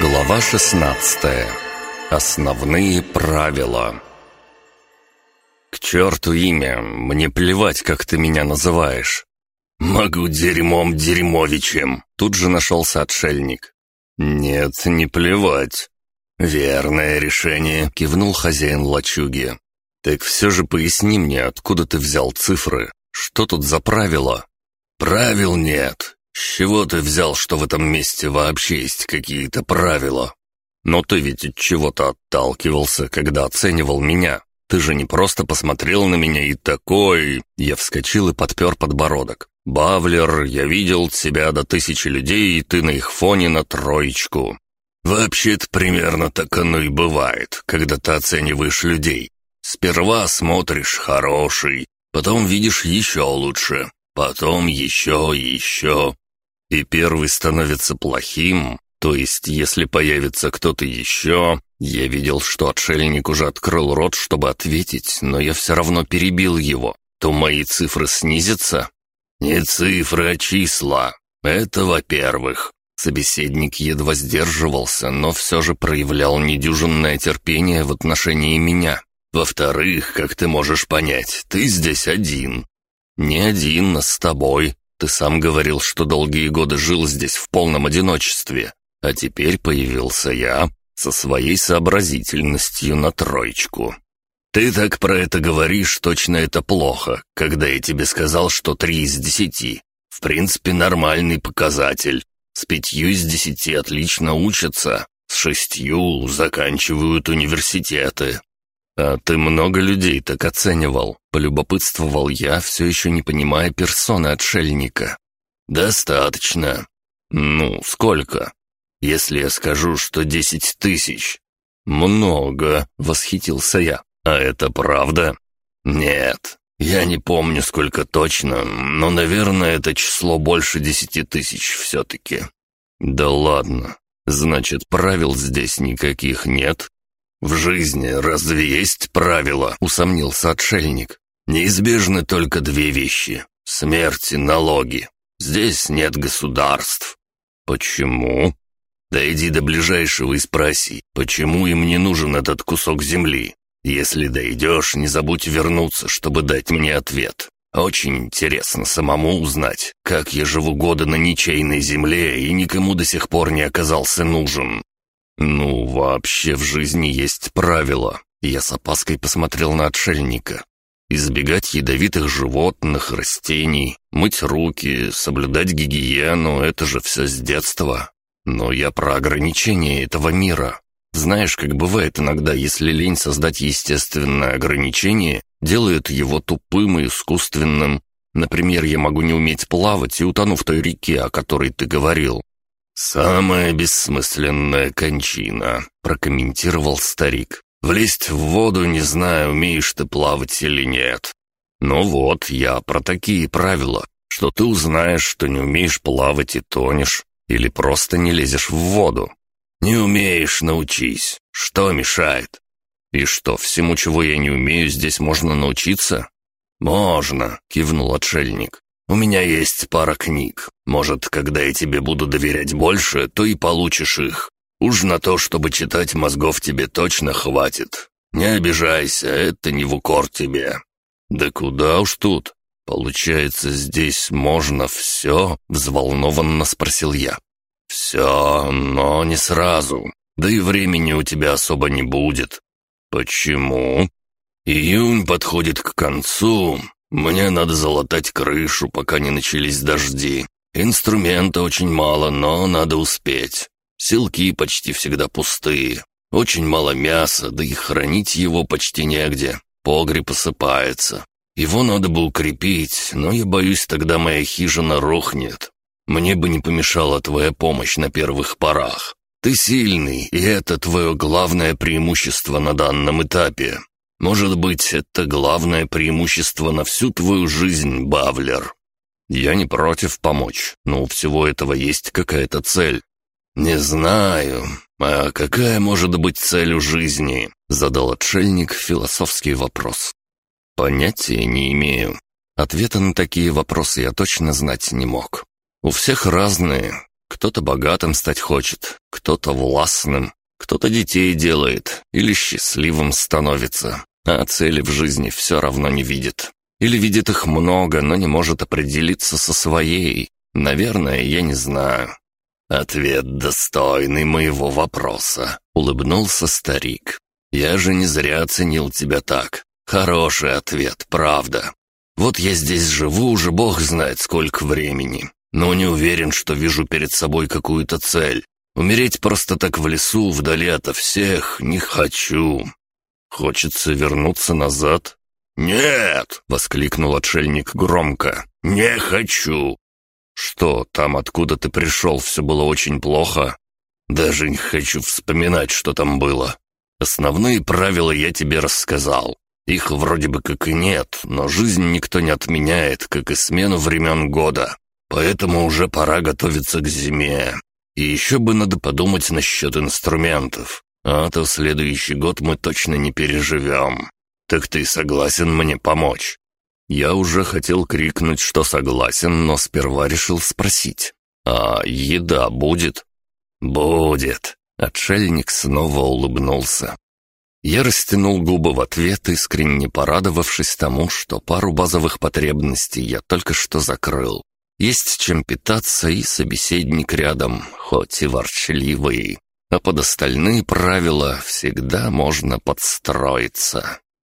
Глава 16. Основные правила. К черту имя, мне плевать, как ты меня называешь. Могу дерьмом Дерьмовичем. Тут же нашелся отшельник. Нет, не плевать. Верное решение, кивнул хозяин лачуги. Так все же поясни мне, откуда ты взял цифры? Что тут за правила? Правил нет, «С чего ты взял, что в этом месте вообще есть какие-то правила?» «Но ты ведь от чего-то отталкивался, когда оценивал меня. Ты же не просто посмотрел на меня и такой...» Я вскочил и подпер подбородок. «Бавлер, я видел тебя до тысячи людей, и ты на их фоне на троечку». «Вообще-то примерно так оно и бывает, когда ты оцениваешь людей. Сперва смотришь хороший, потом видишь еще лучше, потом еще и еще и первый становится плохим, то есть если появится кто-то еще... Я видел, что отшельник уже открыл рот, чтобы ответить, но я все равно перебил его. То мои цифры снизятся? Не цифры, а числа. Это во-первых. Собеседник едва сдерживался, но все же проявлял недюжинное терпение в отношении меня. Во-вторых, как ты можешь понять, ты здесь один. Не один, а с тобой. Ты сам говорил, что долгие годы жил здесь в полном одиночестве, а теперь появился я со своей сообразительностью на троечку. Ты так про это говоришь, точно это плохо, когда я тебе сказал, что три из десяти. В принципе, нормальный показатель. С пятью из десяти отлично учатся, с шестью заканчивают университеты. «А ты много людей так оценивал?» — полюбопытствовал я, все еще не понимая персоны отшельника. «Достаточно». «Ну, сколько?» «Если я скажу, что десять тысяч». «Много», — восхитился я. «А это правда?» «Нет, я не помню, сколько точно, но, наверное, это число больше десяти тысяч все-таки». «Да ладно. Значит, правил здесь никаких нет?» «В жизни разве есть правила?» — усомнился отшельник. «Неизбежны только две вещи — смерть и налоги. Здесь нет государств». «Почему?» «Дойди до ближайшего и спроси, почему им не нужен этот кусок земли. Если дойдешь, не забудь вернуться, чтобы дать мне ответ. Очень интересно самому узнать, как я живу годы на ничейной земле и никому до сих пор не оказался нужен. «Ну, вообще в жизни есть правила». Я с опаской посмотрел на отшельника. Избегать ядовитых животных, растений, мыть руки, соблюдать гигиену — это же все с детства. Но я про ограничения этого мира. Знаешь, как бывает иногда, если лень создать естественное ограничение, делает его тупым и искусственным. Например, я могу не уметь плавать и утону в той реке, о которой ты говорил. «Самая бессмысленная кончина», — прокомментировал старик. «Влезть в воду, не знаю, умеешь ты плавать или нет. Ну вот, я про такие правила, что ты узнаешь, что не умеешь плавать и тонешь, или просто не лезешь в воду. Не умеешь, научись. Что мешает? И что, всему, чего я не умею, здесь можно научиться? Можно, кивнул отшельник. У меня есть пара книг. Может, когда я тебе буду доверять больше, то и получишь их. Уж на то, чтобы читать мозгов тебе точно хватит. Не обижайся, это не в укор тебе». «Да куда уж тут? Получается, здесь можно все?» — взволнованно спросил я. «Все, но не сразу. Да и времени у тебя особо не будет». «Почему?» «Июнь подходит к концу, мне надо залатать крышу, пока не начались дожди. Инструмента очень мало, но надо успеть. Силки почти всегда пустые. Очень мало мяса, да и хранить его почти негде. Погреб осыпается. Его надо бы укрепить, но я боюсь, тогда моя хижина рухнет. Мне бы не помешала твоя помощь на первых порах. Ты сильный, и это твое главное преимущество на данном этапе. Может быть, это главное преимущество на всю твою жизнь, Бавлер. Я не против помочь, но у всего этого есть какая-то цель. Не знаю, а какая может быть цель у жизни? Задал отшельник философский вопрос. Понятия не имею. Ответа на такие вопросы я точно знать не мог. У всех разные. Кто-то богатым стать хочет, кто-то властным, кто-то детей делает или счастливым становится, а цели в жизни все равно не видит. Или видит их много, но не может определиться со своей. Наверное, я не знаю. «Ответ достойный моего вопроса», — улыбнулся старик. «Я же не зря оценил тебя так. Хороший ответ, правда. Вот я здесь живу уже бог знает сколько времени, но не уверен, что вижу перед собой какую-то цель. Умереть просто так в лесу, вдали ото всех, не хочу. Хочется вернуться назад, «Нет!» — воскликнул отшельник громко. «Не хочу!» «Что, там, откуда ты пришел, все было очень плохо?» «Даже не хочу вспоминать, что там было. Основные правила я тебе рассказал. Их вроде бы как и нет, но жизнь никто не отменяет, как и смену времен года. Поэтому уже пора готовиться к зиме. И еще бы надо подумать насчет инструментов, а то следующий год мы точно не переживем. «Так ты согласен мне помочь?» Я уже хотел крикнуть, что согласен, но сперва решил спросить. «А еда будет?» «Будет!» Отшельник снова улыбнулся. Я растянул губы в ответ, искренне порадовавшись тому, что пару базовых потребностей я только что закрыл. Есть чем питаться и собеседник рядом, хоть и ворчливый. А под остальные правила всегда можно подстроиться.